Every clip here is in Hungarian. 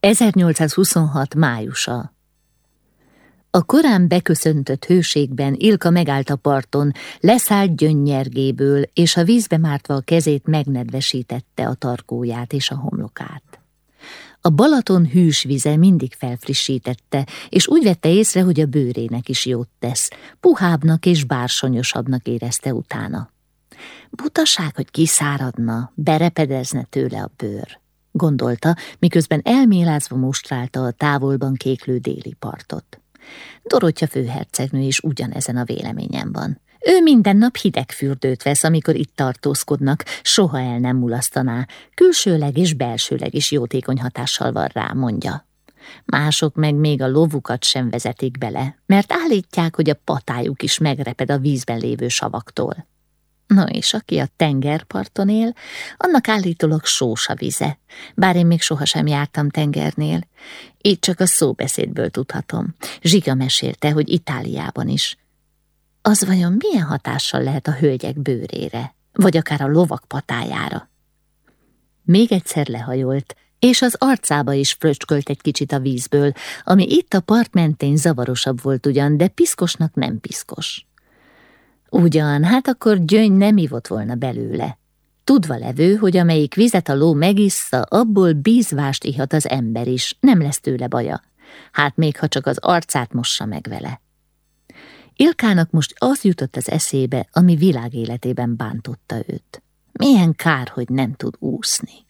1826. májusa A korán beköszöntött hőségben Ilka megállt a parton, leszállt gyönnyergéből, és a vízbe mártva a kezét megnedvesítette a tarkóját és a homlokát. A Balaton hűs vize mindig felfrissítette, és úgy vette észre, hogy a bőrének is jót tesz, puhábbnak és bársonyosabbnak érezte utána. Butaság, hogy kiszáradna, berepedezne tőle a bőr gondolta, miközben elmélázva mostrálta a távolban kéklő déli partot. Dorottya főhercegnő is ugyanezen a véleményen van. Ő minden nap hideg fürdőt vesz, amikor itt tartózkodnak, soha el nem mulasztaná, külsőleg és belsőleg is jótékony hatással van rá, mondja. Mások meg még a lovukat sem vezetik bele, mert állítják, hogy a patájuk is megreped a vízben lévő savaktól. No és aki a tengerparton él, annak állítólag sós a vize, bár én még sohasem jártam tengernél. Így csak a szóbeszédből tudhatom. Zsiga mesélte, hogy Itáliában is. Az vajon milyen hatással lehet a hölgyek bőrére, vagy akár a lovak patájára? Még egyszer lehajolt, és az arcába is fröcskölt egy kicsit a vízből, ami itt a part mentén zavarosabb volt ugyan, de piszkosnak nem piszkos. Ugyan, hát akkor gyöngy nem ivott volna belőle. Tudva levő, hogy amelyik vizet a ló megissza, abból bízvást ihat az ember is, nem lesz tőle baja. Hát még ha csak az arcát mossa meg vele. Ilkának most az jutott az eszébe, ami világéletében bántotta őt. Milyen kár, hogy nem tud úszni.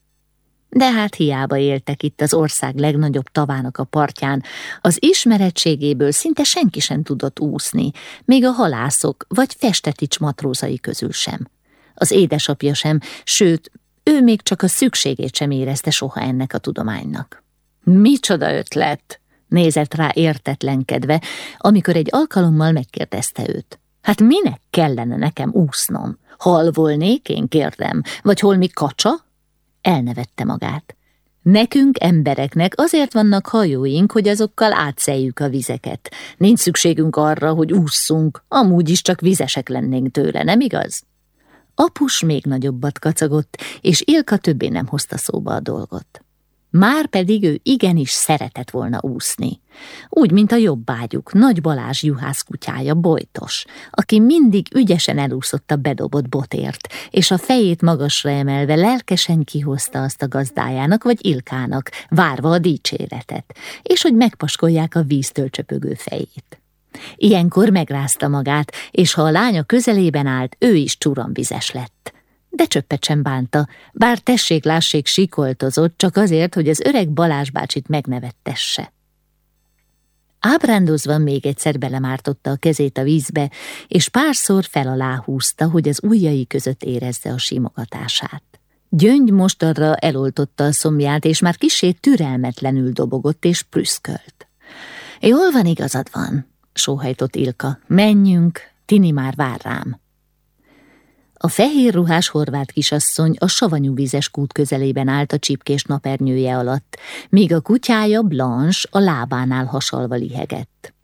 De hát hiába éltek itt az ország legnagyobb tavának a partján, az ismeretségéből szinte senki sem tudott úszni, még a halászok vagy festetics matrózai közül sem. Az édesapja sem, sőt, ő még csak a szükségét sem érezte soha ennek a tudománynak. Micsoda ötlet! nézett rá értetlenkedve, amikor egy alkalommal megkérdezte őt. Hát minek kellene nekem úsznom? Hal volnék, én kérdem, vagy holmi kacsa? Elnevette magát. Nekünk, embereknek azért vannak hajóink, hogy azokkal átszeljük a vizeket. Nincs szükségünk arra, hogy ússzunk, amúgy is csak vizesek lennénk tőle, nem igaz? Apus még nagyobbat kacagott, és Ilka többé nem hozta szóba a dolgot. Már pedig ő igenis szeretett volna úszni. Úgy, mint a jobb ágyuk, Nagy Balázs juhász kutyája, Bojtos, aki mindig ügyesen elúszott a bedobott botért, és a fejét magasra emelve lelkesen kihozta azt a gazdájának vagy Ilkának, várva a dicséretet, és hogy megpaskolják a víztől csöpögő fejét. Ilyenkor megrázta magát, és ha a lánya közelében állt, ő is csurambizes lett de csöppet sem bánta, bár tessék-lássék sikoltozott, csak azért, hogy az öreg Balázs bácsit megnevettesse. Ábrándozva még egyszer belemártotta a kezét a vízbe, és párszor fel alá húzta, hogy az ujjai között érezze a simogatását. Gyöngy most arra eloltotta a szomját, és már kisé türelmetlenül dobogott és prüszkölt. Jól van, igazad van, sóhajtott Ilka. Menjünk, Tini már vár rám. A fehér ruhás horvát kisasszony a savanyú vízes kút közelében állt a csipkés napernyője alatt, míg a kutyája Blanche a lábánál hasalva lihegett.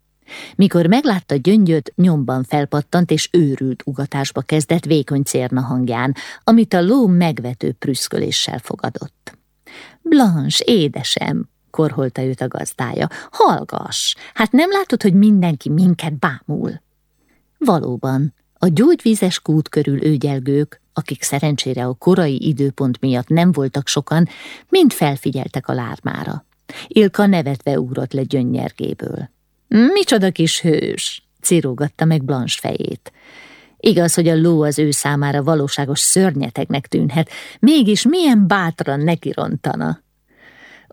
Mikor meglátta gyöngyöt, nyomban felpattant és őrült ugatásba kezdett vékony cérna hangján, amit a ló megvető prüszköléssel fogadott. Blanche, édesem, korholta őt a gazdája, hallgass, hát nem látod, hogy mindenki minket bámul? Valóban, a gyógyvízes kút körül őgyelgők, akik szerencsére a korai időpont miatt nem voltak sokan, mind felfigyeltek a lármára. Ilka nevetve ugrott le gyönnyergéből. Micsoda kis hős! cirógatta meg Blanche fejét. Igaz, hogy a ló az ő számára valóságos szörnyetegnek tűnhet, mégis milyen bátran nekirontana.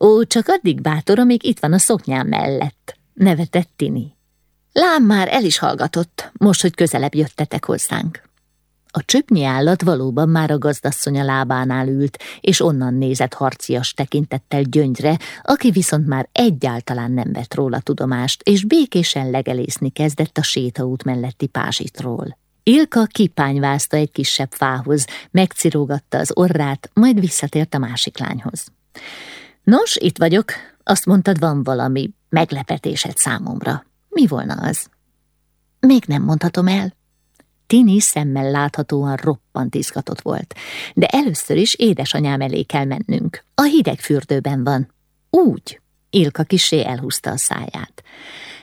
Ó, csak addig bátor, amíg itt van a szoknyám mellett, nevetett Tini. Lám már el is hallgatott, most, hogy közelebb jöttetek hozzánk. A csöpnyi állat valóban már a gazdasszonya lábánál ült, és onnan nézett harcias tekintettel gyöngyre, aki viszont már egyáltalán nem vett róla tudomást, és békésen legelészni kezdett a sétaút melletti pázsitról. Ilka kipányvázta egy kisebb fához, megcirógatta az orrát, majd visszatért a másik lányhoz. Nos, itt vagyok, azt mondtad, van valami meglepetésed számomra. Mi volna az? Még nem mondhatom el. Tini szemmel láthatóan roppant izgatott volt, de először is édesanyám elé kell mennünk. A hideg fürdőben van. Úgy, Ilka kisé elhúzta a száját.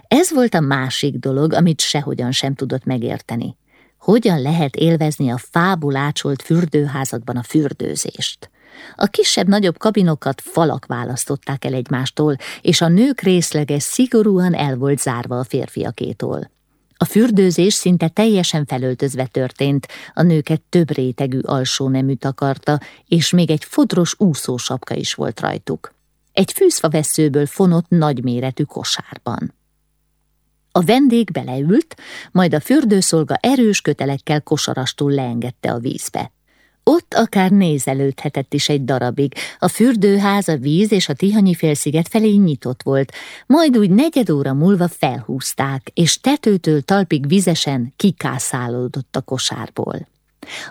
Ez volt a másik dolog, amit sehogyan sem tudott megérteni. Hogyan lehet élvezni a fából ácsolt fürdőházakban a fürdőzést? A kisebb-nagyobb kabinokat falak választották el egymástól, és a nők részlege szigorúan el volt zárva a férfiakétól. A fürdőzés szinte teljesen felöltözve történt, a nőket több rétegű alsó nemű takarta, és még egy fodros úszósapka is volt rajtuk. Egy fűszfaveszőből fonott nagyméretű kosárban. A vendég beleült, majd a fürdőszolga erős kötelekkel kosarastul leengedte a vízbe. Ott akár nézelődhetett is egy darabig, a fürdőház, a víz és a Tihanyi félsziget felé nyitott volt, majd úgy negyed óra múlva felhúzták, és tetőtől talpig vizesen kikászálódott a kosárból.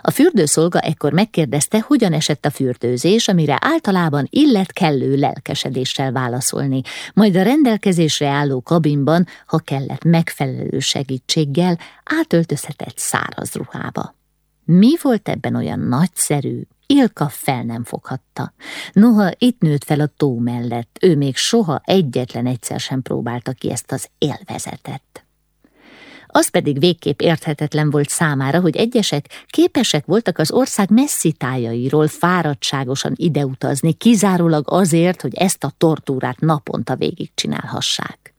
A fürdőszolga ekkor megkérdezte, hogyan esett a fürdőzés, amire általában illet kellő lelkesedéssel válaszolni, majd a rendelkezésre álló kabinban, ha kellett megfelelő segítséggel, átöltözhetett száraz ruhába. Mi volt ebben olyan nagyszerű? Ilka fel nem foghatta. Noha itt nőtt fel a tó mellett, ő még soha egyetlen egyszer sem próbálta ki ezt az élvezetet. Az pedig végképp érthetetlen volt számára, hogy egyesek képesek voltak az ország messzi tájairól fáradtságosan ideutazni, kizárólag azért, hogy ezt a tortúrát naponta végigcsinálhassák.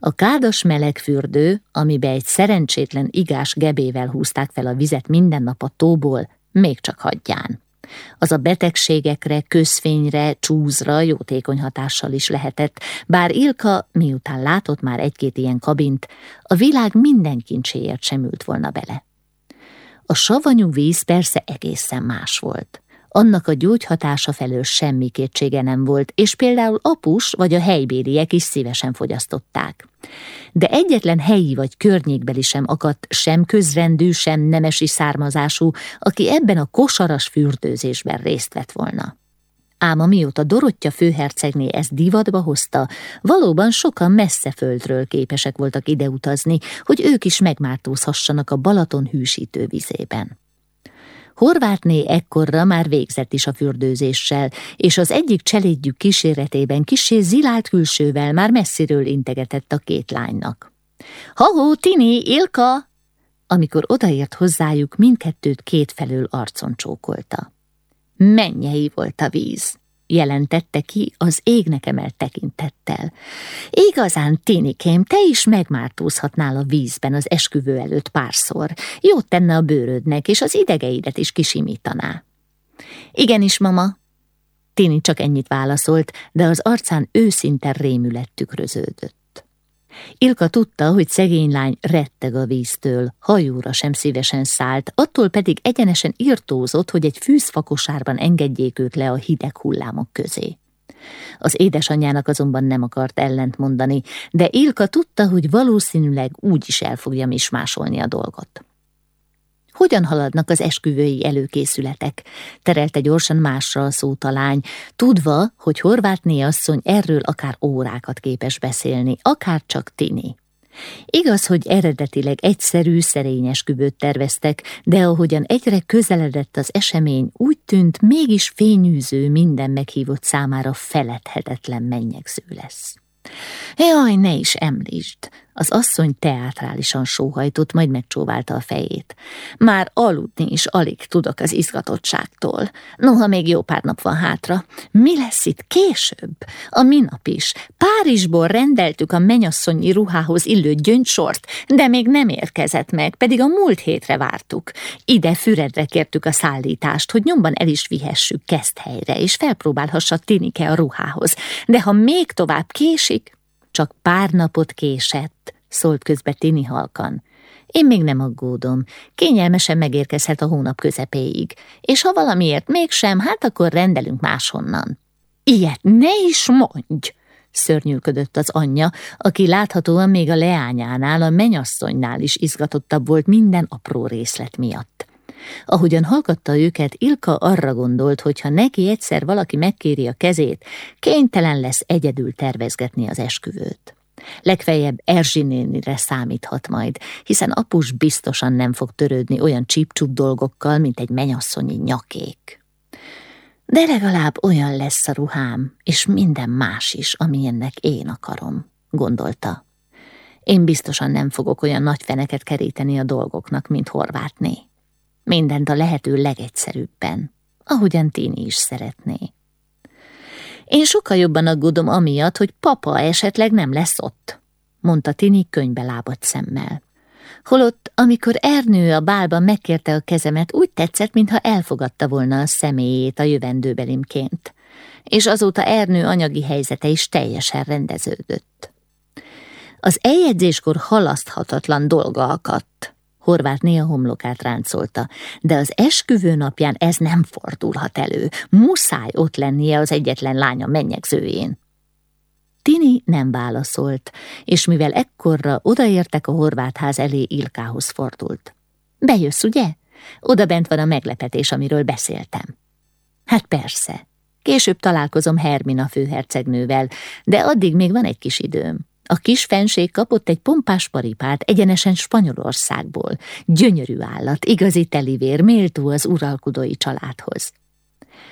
A kádas melegfürdő, amibe egy szerencsétlen igás gebével húzták fel a vizet minden nap a tóból, még csak hagyján. Az a betegségekre, közfényre, csúzra jótékony hatással is lehetett, bár Ilka, miután látott már egy-két ilyen kabint, a világ minden kincséért sem ült volna bele. A savanyú víz persze egészen más volt annak a gyógyhatása felől semmi kétsége nem volt, és például apus vagy a helybériek is szívesen fogyasztották. De egyetlen helyi vagy környékbeli sem akadt sem közrendű, sem nemesi származású, aki ebben a kosaras fürdőzésben részt vett volna. Ám amióta Dorottya főhercegné ezt divatba hozta, valóban sokan messze földről képesek voltak ideutazni, hogy ők is megmártózhassanak a Balaton hűsítő vizében. Horvátné ekkorra már végzett is a fürdőzéssel, és az egyik cselédjük kíséretében kisé zilált külsővel már messziről integetett a két lánynak. Ha-hó, Tini, Ilka! Amikor odaért hozzájuk, mindkettőt kétfelől arcon csókolta. Mennyei volt a víz jelentette ki az égnek emelt tekintettel. Igazán, Tinikém, te is megmártózhatnál a vízben az esküvő előtt párszor. Jót tenne a bőrödnek, és az idegeidet is kisimítaná. Igenis, mama. Tini csak ennyit válaszolt, de az arcán őszinte rémület tükröződött. Ilka tudta, hogy szegény lány retteg a víztől, hajóra sem szívesen szállt, attól pedig egyenesen irtózott, hogy egy fűzfakosárban engedjék őt le a hideg hullámok közé. Az édesanyjának azonban nem akart ellent mondani, de Ilka tudta, hogy valószínűleg úgy is el fogja mismásolni a dolgot. Hogyan haladnak az esküvői előkészületek? Terelte gyorsan másra a szótalány, tudva, hogy Horvátné asszony erről akár órákat képes beszélni, akár csak Tini. Igaz, hogy eredetileg egyszerű, szerényes kübőt terveztek, de ahogyan egyre közeledett az esemény, úgy tűnt, mégis fényűző minden meghívott számára feledhetetlen mennyegző lesz. Jaj, ne is említsd! Az asszony teátrálisan sóhajtott, majd megcsóválta a fejét. Már aludni is alig tudok az izgatottságtól. Noha még jó pár nap van hátra. Mi lesz itt később? A minap is. Párizsból rendeltük a menyasszonyi ruhához illő gyöngysort, de még nem érkezett meg, pedig a múlt hétre vártuk. Ide Füredre kértük a szállítást, hogy nyomban el is vihessük helyre, és felpróbálhassa Tinike a ruhához. De ha még tovább késik, csak pár napot késett, szólt közbe Tini halkan. Én még nem aggódom, kényelmesen megérkezhet a hónap közepéig, és ha valamiért mégsem, hát akkor rendelünk máshonnan. Ilyet ne is mondj! szörnyűködött az anyja, aki láthatóan még a leányánál, a menyasszonynál is izgatottabb volt minden apró részlet miatt. Ahogyan hallgatta őket, Ilka arra gondolt, hogy ha neki egyszer valaki megkéri a kezét, kénytelen lesz egyedül tervezgetni az esküvőt. Legfeljebb Erzsinénire számíthat majd, hiszen apus biztosan nem fog törődni olyan csípcsúp dolgokkal, mint egy menyasszonyi nyakék. De legalább olyan lesz a ruhám, és minden más is, amilyennek én akarom, gondolta. Én biztosan nem fogok olyan nagy feneket keríteni a dolgoknak, mint Horvátné. Mindent a lehető legegyszerűbben, ahogyan Tini is szeretné. Én sokkal jobban aggódom amiatt, hogy papa esetleg nem lesz ott, mondta Tini könybe lábadt szemmel. Holott, amikor Ernő a bálban megkérte a kezemet, úgy tetszett, mintha elfogadta volna a személyét a jövendőbelimként, és azóta Ernő anyagi helyzete is teljesen rendeződött. Az eljegyzéskor halaszthatatlan dolga akadt. Horváth a homlokát ráncolta, de az esküvő napján ez nem fordulhat elő. Muszáj ott lennie az egyetlen lánya mennyegzőjén. Tini nem válaszolt, és mivel ekkorra odaértek a horvátház elé Ilkához fordult. Bejössz, ugye? Oda bent van a meglepetés, amiről beszéltem. Hát persze. Később találkozom Hermina főhercegnővel, de addig még van egy kis időm. A kis fenség kapott egy pompás paripát egyenesen Spanyolországból. Gyönyörű állat, igazi telivér, méltó az uralkodói családhoz.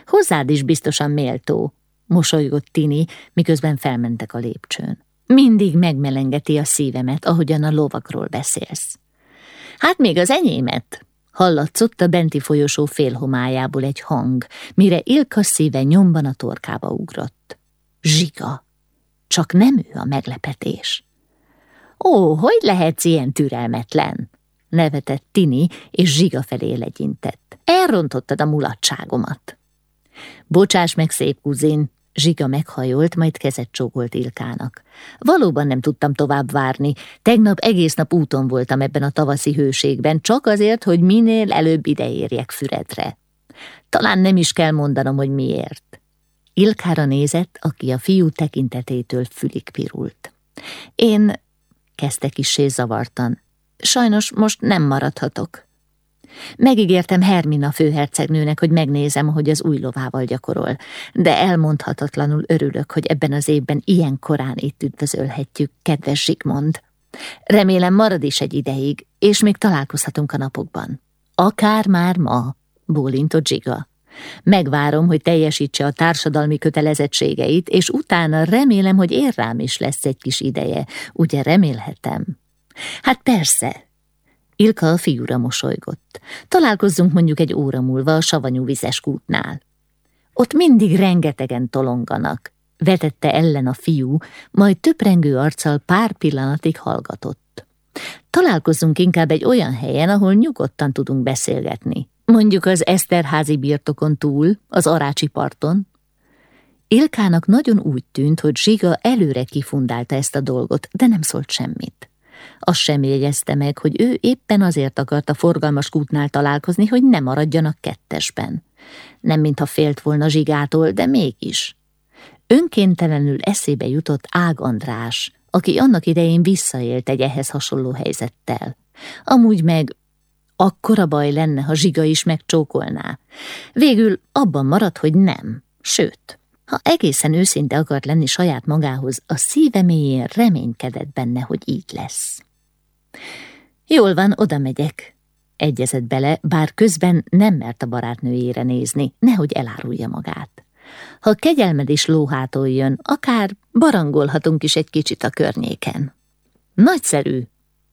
Hozzád is biztosan méltó, mosolygott Tini, miközben felmentek a lépcsőn. Mindig megmelengeti a szívemet, ahogyan a lovakról beszélsz. Hát még az enyémet, hallatszott a benti folyosó félhomájából egy hang, mire Ilka szíve nyomban a torkába ugrott. Zsiga! Csak nem ő a meglepetés. Ó, hogy lehetsz ilyen türelmetlen? nevetett Tini, és Zsiga felé legyintett. Elrontottad a mulatságomat. Bocsáss meg, szép kuzin, Zsiga meghajolt, majd kezet csókolt Ilkának. Valóban nem tudtam tovább várni. Tegnap egész nap úton voltam ebben a tavaszi hőségben, csak azért, hogy minél előbb ideérjek Füredre. Talán nem is kell mondanom, hogy miért. Ilkára nézett, aki a fiú tekintetétől fülig pirult. Én, kezdte kissé zavartan, sajnos most nem maradhatok. Megígértem Hermina főhercegnőnek, hogy megnézem, hogy az új lovával gyakorol, de elmondhatatlanul örülök, hogy ebben az évben ilyen korán itt üdvözölhetjük, kedves Zsigmond. Remélem marad is egy ideig, és még találkozhatunk a napokban. Akár már ma, bólintott Zsiga. Megvárom, hogy teljesítse a társadalmi kötelezettségeit, és utána remélem, hogy ér rám is lesz egy kis ideje. Ugye remélhetem? Hát persze, Ilka a fiúra mosolygott. Találkozzunk mondjuk egy óra múlva a savanyú vizes kútnál. Ott mindig rengetegen tolonganak, vetette ellen a fiú, majd töprengő arccal pár pillanatig hallgatott. Találkozzunk inkább egy olyan helyen, ahol nyugodtan tudunk beszélgetni. Mondjuk az Eszterházi birtokon túl, az Arácsi parton. Ilkának nagyon úgy tűnt, hogy Zsiga előre kifundálta ezt a dolgot, de nem szólt semmit. Azt sem jegyezte meg, hogy ő éppen azért akarta forgalmas kútnál találkozni, hogy ne maradjanak kettesben. Nem mintha félt volna zsigától, de mégis. Önkéntelenül eszébe jutott Ág András, aki annak idején visszaélt egy ehhez hasonló helyzettel. Amúgy meg akkora baj lenne, ha zsiga is megcsókolná. Végül abban maradt, hogy nem, sőt, ha egészen őszinte akart lenni saját magához, a szíve mélyén reménykedett benne, hogy így lesz. Jól van, oda megyek, egyezett bele, bár közben nem mert a barátnőjére nézni, nehogy elárulja magát. Ha kegyelmed is lóhától jön, akár barangolhatunk is egy kicsit a környéken. Nagyszerű,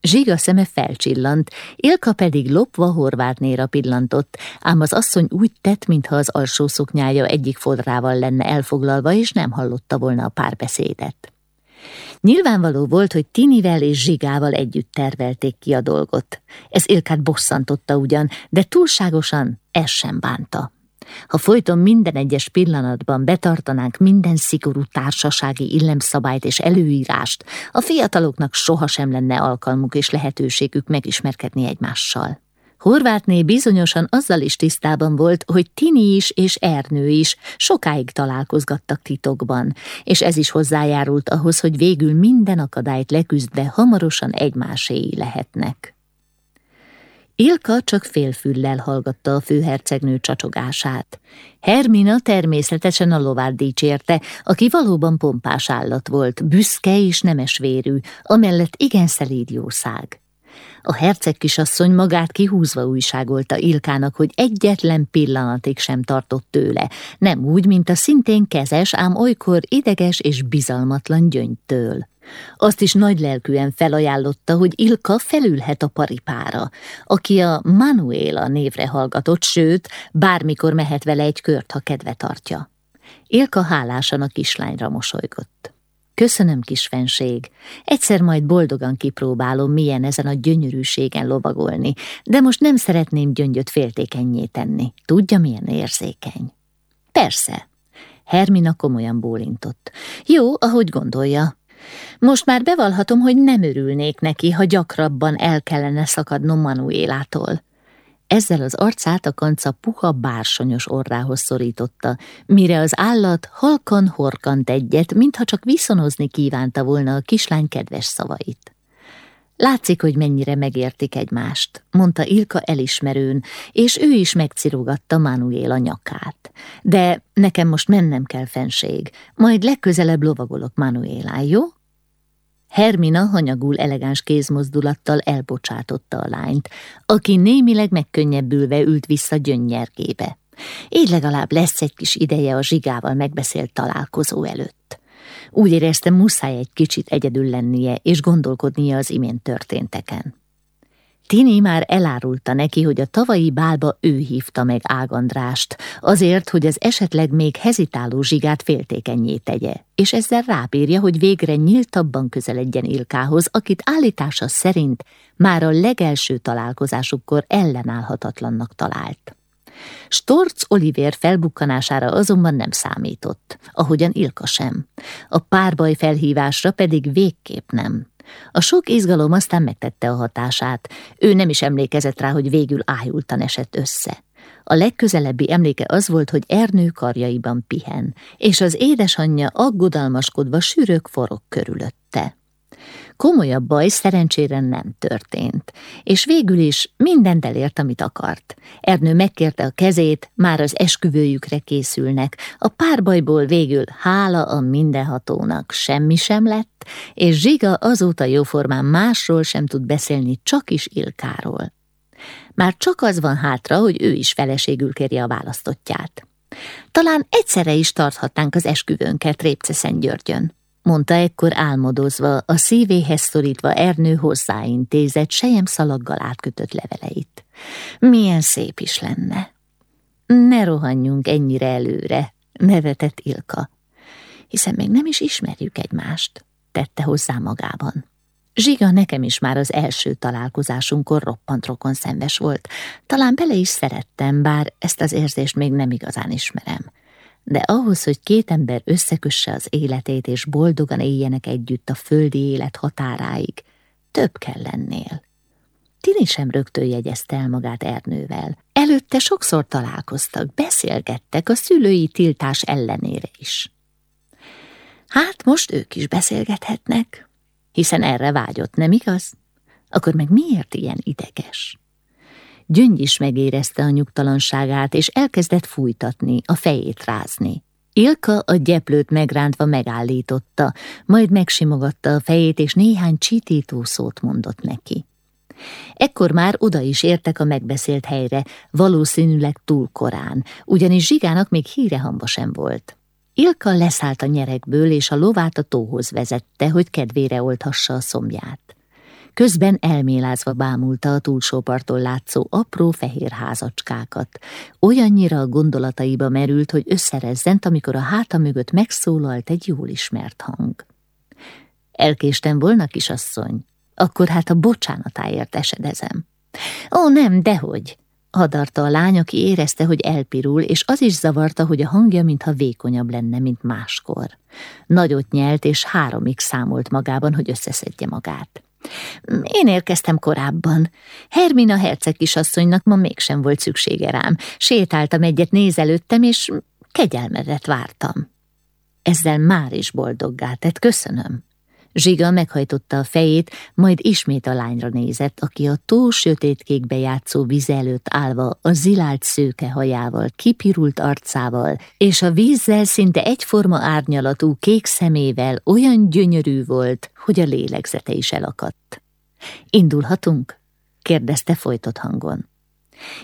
Zsiga szeme felcsillant, Ilka pedig lopva Horvátnéra pillantott, ám az asszony úgy tett, mintha az alsó szoknyája egyik fodrával lenne elfoglalva, és nem hallotta volna a párbeszédet. Nyilvánvaló volt, hogy Tinivel és Zsigával együtt tervelték ki a dolgot. Ez Ilkát bosszantotta ugyan, de túlságosan ez sem bánta. Ha folyton minden egyes pillanatban betartanánk minden szigorú társasági illemszabályt és előírást, a fiataloknak sohasem lenne alkalmuk és lehetőségük megismerkedni egymással. Horvátné bizonyosan azzal is tisztában volt, hogy Tini is és Ernő is sokáig találkozgattak titokban, és ez is hozzájárult ahhoz, hogy végül minden akadályt leküzdve hamarosan egymáséi lehetnek. Ilka csak félfüllel hallgatta a főhercegnő csacsogását. Hermina természetesen a lovát dicsérte, aki valóban pompás állat volt, büszke és nemesvérű, amellett igen szelíd jószág. A herceg kisasszony magát kihúzva újságolta Ilkának, hogy egyetlen pillanatig sem tartott tőle, nem úgy, mint a szintén kezes, ám olykor ideges és bizalmatlan gyöngytől. Azt is nagy lelkűen felajánlotta, hogy Ilka felülhet a paripára, aki a Manuela névre hallgatott, sőt, bármikor mehet vele egy kört, ha kedve tartja. Ilka hálásan a kislányra mosolygott. Köszönöm, kis fenség. Egyszer majd boldogan kipróbálom, milyen ezen a gyönyörűségen lovagolni, de most nem szeretném gyöngyöt féltékenyé tenni. Tudja, milyen érzékeny? Persze. Hermina komolyan bólintott. Jó, ahogy gondolja. Most már bevallhatom, hogy nem örülnék neki, ha gyakrabban el kellene szakadnom Manuélától. Ezzel az arcát a kanca puha bársonyos orrához szorította, mire az állat halkan horkant egyet, mintha csak viszonozni kívánta volna a kislány kedves szavait. Látszik, hogy mennyire megértik egymást, mondta Ilka elismerőn, és ő is megcirogatta Manuéla nyakát. De nekem most mennem kell, fenség, majd legközelebb lovagolok Manuélá, jó? Hermina hanyagul elegáns kézmozdulattal elbocsátotta a lányt, aki némileg megkönnyebbülve ült vissza gyönnyergébe. Így legalább lesz egy kis ideje a zsigával megbeszélt találkozó előtt. Úgy érezte, muszáj egy kicsit egyedül lennie és gondolkodnia az imént történteken. Tini már elárulta neki, hogy a tavalyi bálba ő hívta meg Ágandrást, azért, hogy az esetleg még hezitáló zsigát féltékenyé tegye, és ezzel rábírja, hogy végre nyíltabban közeledjen Ilkához, akit állítása szerint már a legelső találkozásukkor ellenállhatatlannak talált. Storc Oliver felbukkanására azonban nem számított, ahogyan Ilka sem. A párbaj felhívásra pedig végképp nem. A sok izgalom aztán megtette a hatását, ő nem is emlékezett rá, hogy végül ájultan esett össze. A legközelebbi emléke az volt, hogy Ernő karjaiban pihen, és az édesanyja aggodalmaskodva sűrök forog körülötte. Komolyabb baj szerencsére nem történt, és végül is mindent elért, amit akart. Ernő megkérte a kezét, már az esküvőjükre készülnek, a párbajból végül hála a mindenhatónak semmi sem lett, és Zsiga azóta jóformán másról sem tud beszélni, csak is Ilkáról. Már csak az van hátra, hogy ő is feleségül kérje a választottját. Talán egyszerre is tarthatnánk az esküvőnket Répceszen Györgyön mondta ekkor álmodozva, a szívéhez szorítva Ernő hozzáintézett, sejem szalaggal átkötött leveleit. Milyen szép is lenne. Ne rohanjunk ennyire előre, nevetett Ilka, hiszen még nem is ismerjük egymást, tette hozzá magában. Zsiga nekem is már az első találkozásunkkor roppant rokon szenves volt. Talán bele is szerettem, bár ezt az érzést még nem igazán ismerem de ahhoz, hogy két ember összekösse az életét és boldogan éljenek együtt a földi élet határáig, több kell lennél. Tini sem rögtön jegyezte el magát Ernővel. Előtte sokszor találkoztak, beszélgettek a szülői tiltás ellenére is. Hát most ők is beszélgethetnek, hiszen erre vágyott, nem igaz? Akkor meg miért ilyen ideges? Gyöngy is megérezte a nyugtalanságát, és elkezdett fújtatni, a fejét rázni. Ilka a gyeplőt megrántva megállította, majd megsimogatta a fejét, és néhány csitító szót mondott neki. Ekkor már oda is értek a megbeszélt helyre, valószínűleg túl korán, ugyanis Zsigának még hírehamba sem volt. Ilka leszállt a nyerekből, és a lovát a tóhoz vezette, hogy kedvére olthassa a szomját. Közben elmélázva bámulta a túlsó parton látszó apró fehér házacskákat. Olyannyira a gondolataiba merült, hogy összerezzent, amikor a háta mögött megszólalt egy jól ismert hang. Elkéstem volna, kisasszony? Akkor hát a bocsánatáért esedezem. Ó, nem, dehogy! Hadarta a lány, aki érezte, hogy elpirul, és az is zavarta, hogy a hangja mintha vékonyabb lenne, mint máskor. Nagyot nyelt, és háromig számolt magában, hogy összeszedje magát. Én érkeztem korábban. Hermina herceg kisasszonynak ma mégsem volt szüksége rám. Sétáltam egyet nézelődtem, és kegyelmedet vártam. Ezzel már is boldoggá tett, köszönöm. Zsiga meghajtotta a fejét, majd ismét a lányra nézett, aki a tó sötétkékbe játszó víz előtt állva a zilált szőke hajával, kipirult arcával, és a vízzel szinte egyforma árnyalatú kék szemével olyan gyönyörű volt, hogy a lélegzete is elakadt. Indulhatunk? kérdezte folytott hangon.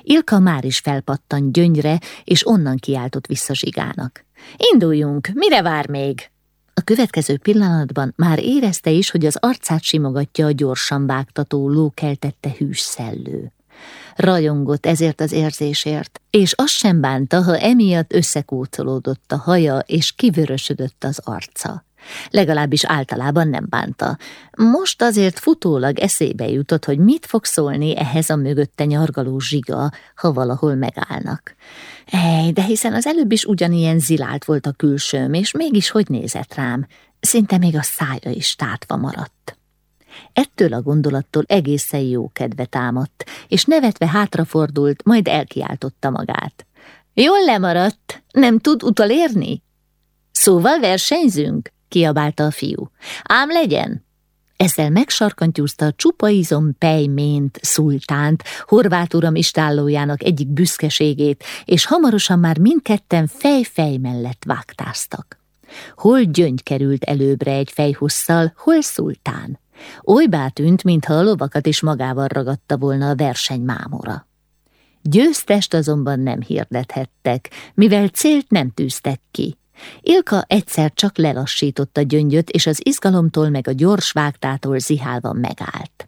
Ilka már is felpattan gyönyre, és onnan kiáltott vissza zsigának. Induljunk, mire vár még? A következő pillanatban már érezte is, hogy az arcát simogatja a gyorsan vágtató, lókeltette hűs szellő. Rajongott ezért az érzésért, és azt sem bánta, ha emiatt összekócolódott a haja, és kivörösödött az arca. Legalábbis általában nem bánta. Most azért futólag eszébe jutott, hogy mit fog szólni ehhez a mögötte nyargaló zsiga, ha valahol megállnak. Ej, de hiszen az előbb is ugyanilyen zilált volt a külsőm, és mégis hogy nézett rám? Szinte még a szája is tátva maradt. Ettől a gondolattól egészen jó kedve támadt, és nevetve hátrafordult, majd elkiáltotta magát. Jól lemaradt, nem tud utalérni? Szóval versenyzünk? Kiabálta a fiú. Ám legyen! Ezzel megsarkantyúzta a csupa izom pejmént, szultánt, horvát uram istállójának egyik büszkeségét, és hamarosan már mindketten fej-fej mellett vágtáztak. Hol gyöngy került előbbre egy fejhusszal, hol szultán. Olybá tűnt, mintha a lovakat is magával ragadta volna a verseny mámora. Győztest azonban nem hirdethettek, mivel célt nem tűztek ki. Ilka egyszer csak lelassította gyöngyöt, és az izgalomtól meg a gyors vágtától zihálva megállt.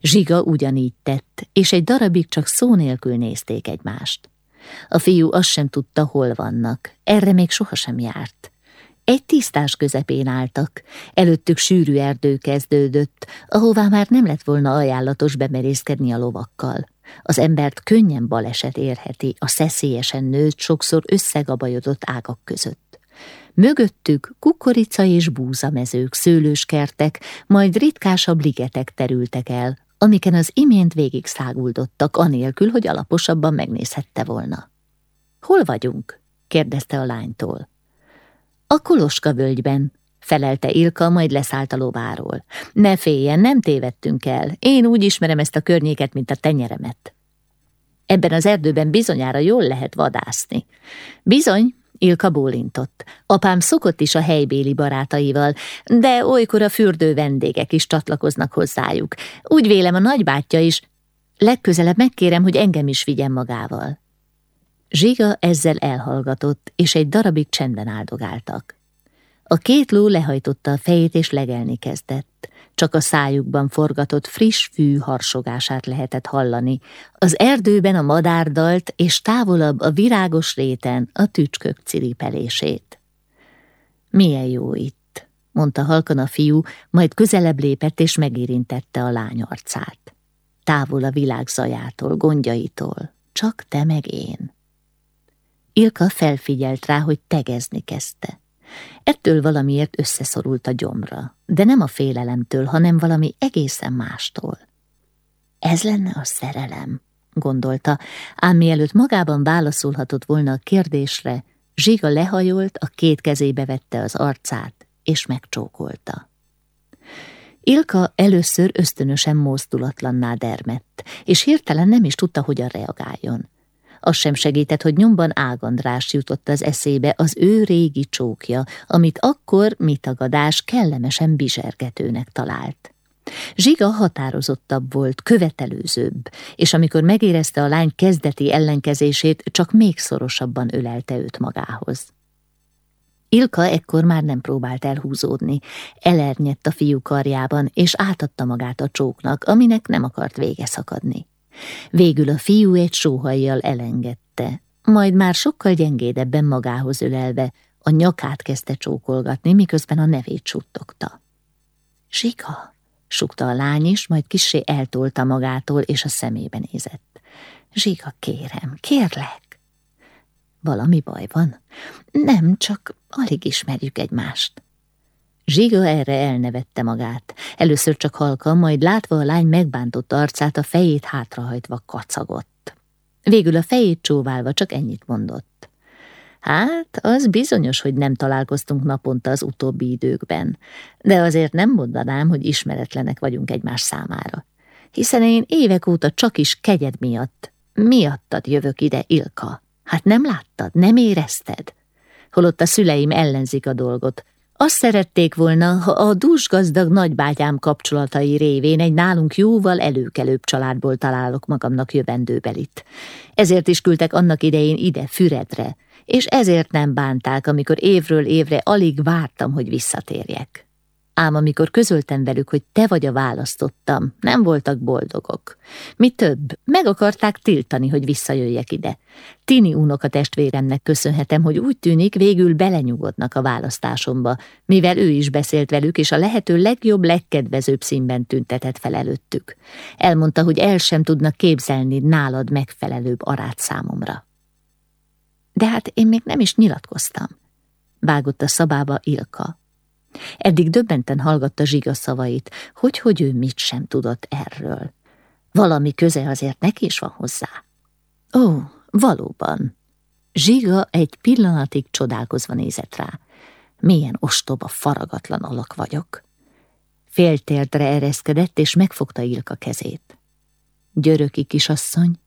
Zsiga ugyanígy tett, és egy darabig csak szó nélkül nézték egymást. A fiú azt sem tudta, hol vannak, erre még sohasem járt. Egy tisztás közepén álltak, előttük sűrű erdő kezdődött, ahová már nem lett volna ajánlatos bemerészkedni a lovakkal. Az embert könnyen baleset érheti a szeszélyesen nőtt, sokszor összegabajodott ágak között. Mögöttük kukorica és búzamezők, szőlőskertek, majd ritkásabb ligetek terültek el, amiken az imént végig száguldottak, anélkül, hogy alaposabban megnézhette volna. Hol vagyunk? kérdezte a lánytól. A Koloska völgyben, felelte Ilka, majd leszállt a lováról. Ne féljen, nem tévedtünk el. Én úgy ismerem ezt a környéket, mint a tenyeremet. Ebben az erdőben bizonyára jól lehet vadászni. Bizony, Ilka bólintott. Apám szokott is a helybéli barátaival, de olykor a fürdő vendégek is csatlakoznak hozzájuk. Úgy vélem a nagybátyja is. Legközelebb megkérem, hogy engem is vigyen magával. Zsiga ezzel elhallgatott, és egy darabig csendben áldogáltak. A két ló lehajtotta a fejét, és legelni kezdett. Csak a szájukban forgatott friss fű harsogását lehetett hallani. Az erdőben a madárdalt, és távolabb a virágos réten a tücskök ciripelését. Milyen jó itt, mondta halkan a fiú, majd közelebb lépett és megérintette a lány arcát. Távol a világ zajától, gondjaitól, csak te meg én. Ilka felfigyelt rá, hogy tegezni kezdte. Ettől valamiért összeszorult a gyomra, de nem a félelemtől, hanem valami egészen mástól. Ez lenne a szerelem, gondolta, ám mielőtt magában válaszolhatott volna a kérdésre, Zsiga lehajolt, a két kezébe vette az arcát, és megcsókolta. Ilka először ösztönösen mozdulatlanná dermett, és hirtelen nem is tudta, hogyan reagáljon. Az sem segített, hogy nyomban Ágandrás jutott az eszébe az ő régi csókja, amit akkor mitagadás kellemesen bizsergetőnek talált. Zsiga határozottabb volt, követelőzőbb, és amikor megérezte a lány kezdeti ellenkezését, csak még szorosabban ölelte őt magához. Ilka ekkor már nem próbált elhúzódni, elernyett a fiú karjában, és átadta magát a csóknak, aminek nem akart vége szakadni. Végül a fiú egy sóhajjal elengedte, majd már sokkal gyengédebben magához ölelve a nyakát kezdte csókolgatni, miközben a nevét suttogta. Zsika, sukta a lány is, majd kissé eltolta magától, és a szemébe nézett. Zsika, kérem, kérlek. Valami baj van? Nem, csak alig ismerjük egymást. Zsiga erre elnevette magát. Először csak halka, majd látva a lány megbántott arcát, a fejét hátrahajtva kacagott. Végül a fejét csóválva csak ennyit mondott. Hát, az bizonyos, hogy nem találkoztunk naponta az utóbbi időkben, de azért nem mondanám, hogy ismeretlenek vagyunk egymás számára. Hiszen én évek óta csak is kegyed miatt, miattad jövök ide, Ilka. Hát nem láttad, nem érezted? Holott a szüleim ellenzik a dolgot, Azt szerették volna, ha a dúsgazdag nagybátyám kapcsolatai révén egy nálunk jóval előkelőbb családból találok magamnak jövendőbelit. Ezért is küldtek annak idején ide, Füredre, és ezért nem bánták, amikor évről évre alig vártam, hogy visszatérjek. Ám amikor közöltem velük, hogy te vagy a választottam, nem voltak boldogok. Mi több, meg akarták tiltani, hogy visszajöjjek ide. Tini unoka testvéremnek köszönhetem, hogy úgy tűnik, végül belenyugodnak a választásomba, mivel ő is beszélt velük, és a lehető legjobb, legkedvezőbb színben tüntetett fel előttük. Elmondta, hogy el sem tudnak képzelni nálad megfelelőbb arát számomra. De hát én még nem is nyilatkoztam. Vágott a szabába Ilka. Eddig döbbenten hallgatta Zsiga szavait, hogy hogy ő mit sem tudott erről. Valami köze azért neki is van hozzá. Ó, valóban. Zsiga egy pillanatig csodálkozva nézett rá. Milyen ostoba, faragatlan alak vagyok. Féltérdre ereszkedett, és megfogta Ilka kezét. Györöki kisasszony,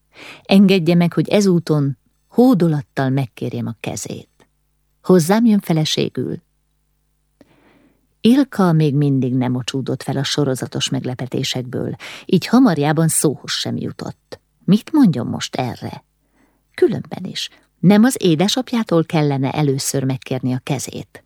engedje meg, hogy ezúton hódolattal megkérjem a kezét. Hozzám jön feleségül. Ilka még mindig nem ocsúdott fel a sorozatos meglepetésekből, így hamarjában szóhoz sem jutott. Mit mondjon most erre? Különben is, nem az édesapjától kellene először megkérni a kezét.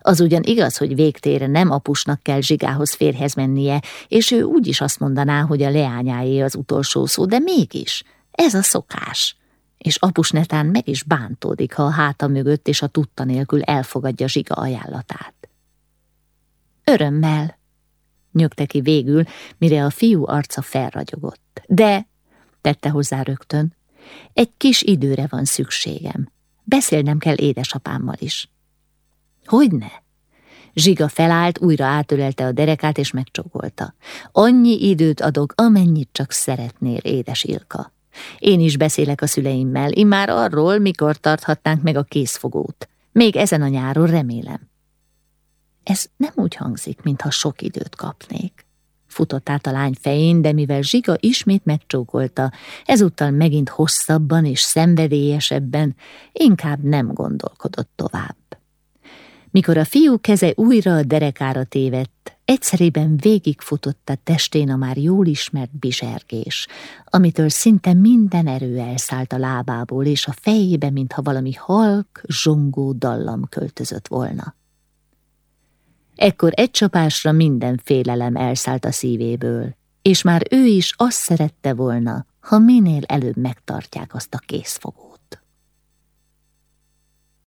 Az ugyan igaz, hogy végtére nem apusnak kell zsigához férhez mennie, és ő úgy is azt mondaná, hogy a leányáé az utolsó szó, de mégis, ez a szokás. És apus netán meg is bántódik, ha a háta mögött és a tudta nélkül elfogadja zsiga ajánlatát. Örömmel, nyögte ki végül, mire a fiú arca felragyogott. De, tette hozzá rögtön, egy kis időre van szükségem. Beszélnem kell édesapámmal is. Hogyne? Zsiga felállt, újra átölelte a derekát és megcsókolta. Annyi időt adok, amennyit csak szeretnél, édes Ilka. Én is beszélek a szüleimmel, immár arról, mikor tarthatnánk meg a készfogót. Még ezen a nyáron remélem. Ez nem úgy hangzik, mintha sok időt kapnék. Futott át a lány fején, de mivel Zsiga ismét megcsókolta, ezúttal megint hosszabban és szenvedélyesebben, inkább nem gondolkodott tovább. Mikor a fiú keze újra a derekára tévedt, egyszerében végigfutott a testén a már jól ismert bizsergés, amitől szinte minden erő elszállt a lábából, és a fejébe, mintha valami halk, zsongó dallam költözött volna. Ekkor egy csapásra minden félelem elszállt a szívéből, és már ő is azt szerette volna, ha minél előbb megtartják azt a készfogót.